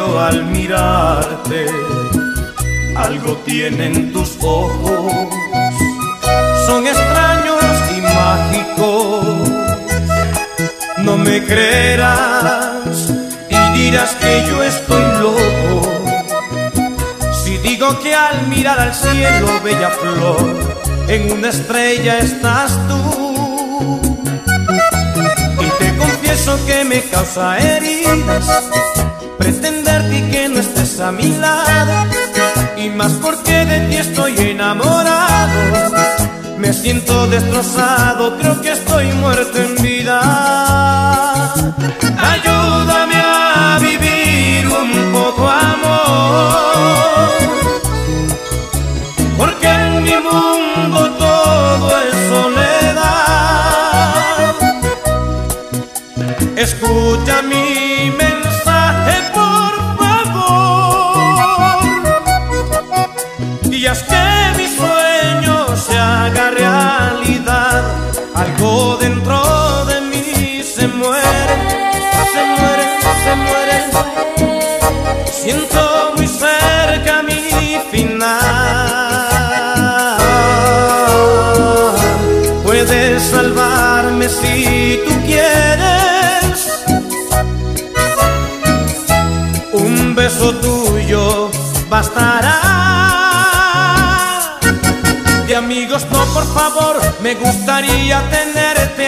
al mirarte, algo tienen tus ojos, son extraños y mágicos. No me creerás y dirás que yo estoy loco. Si digo que al mirar al cielo, bella flor, en una estrella estás tú. Y te confieso que me causa heridas pretenderte que no estés a mi lado. Y más porque de ti estoy enamorado. Me siento destrozado, creo que estoy muerto en vida. Ayúdame a vivir un poco amor. Porque en mi mundo todo es soledad. Escucha muere, se muere, se muere. Siento muy cerca mi final. Puedes salvarme si tú quieres. Un beso tuyo bastará. De amigos no, por favor, me gustaría tenerte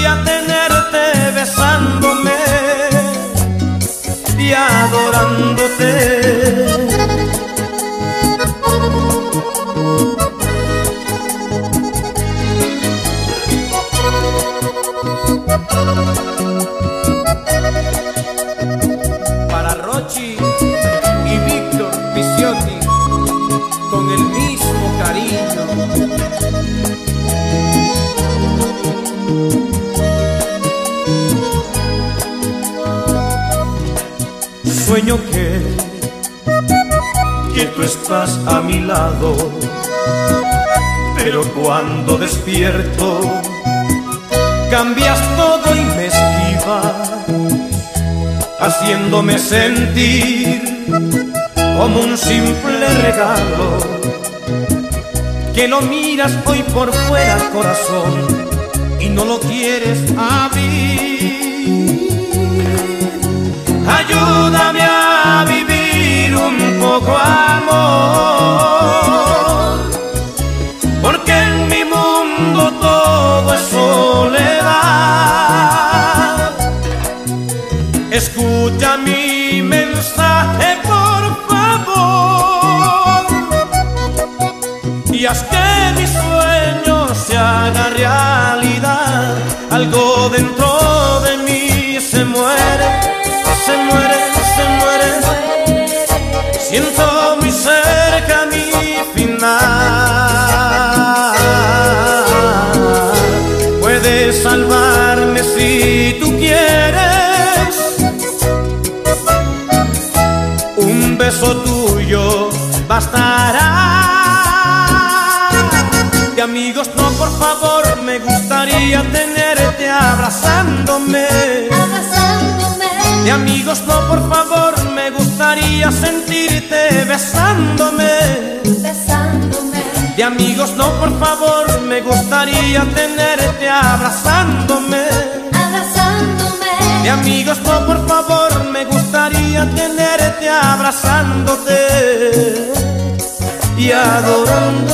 gustaría tenerte besándome y adorándote. Para Rochi y Víctor Visiotti, Sueño que, que tú estás a mi lado, pero cuando despierto, cambias todo y me esquivas haciéndome sentir como un simple regalo. Que lo miras hoy por fuera, corazón, y no lo quieres abrir. Ayúdame a vivir un poco amor, porque en mi mundo todo es soledad. Escucha mi mensaje, por favor, y haz Siento muy cerca mi final. Puedes salvarme si tú quieres. Un beso tuyo bastará. De amigos no, por favor, me gustaría tenerte abrazándome. abrazándome. De amigos no, por favor, sentirte besándome. besándome. De amigos no, por favor, me gustaría tenerte abrazándome. abrazándome. De amigos no, por favor, me gustaría tenerte abrazándote y adorándote.